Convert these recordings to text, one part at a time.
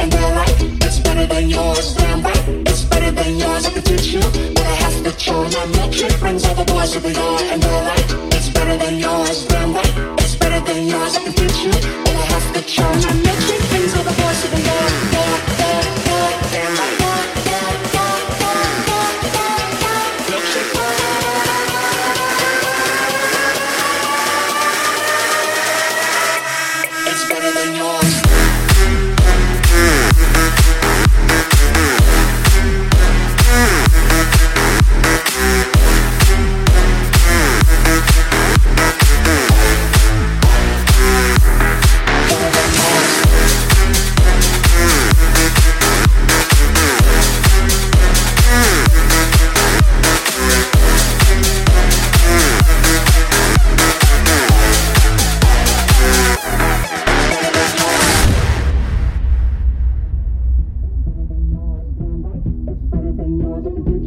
and they're right. It's better than yours, damn right. It's better than yours, I can teach you. But I have to boys to the yard, and they're right. It's better than yours. It's better than yours, I teach you. I to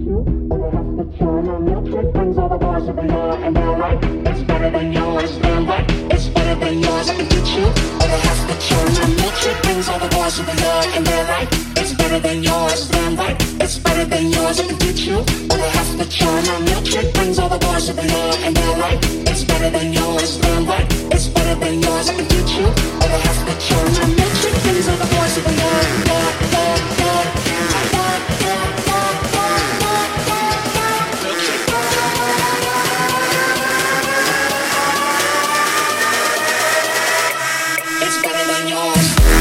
Boys they're you. But I to show my milkshake brings all the boys the yard, and they're right. It's better than yours, damn right. It's better than yours, I can teach you. But I have to show my milkshake brings all the boys to the yard, and they're right. It's better than yours, damn right. It's better than yours, I can teach you. But I have to my milkshake brings música de daños.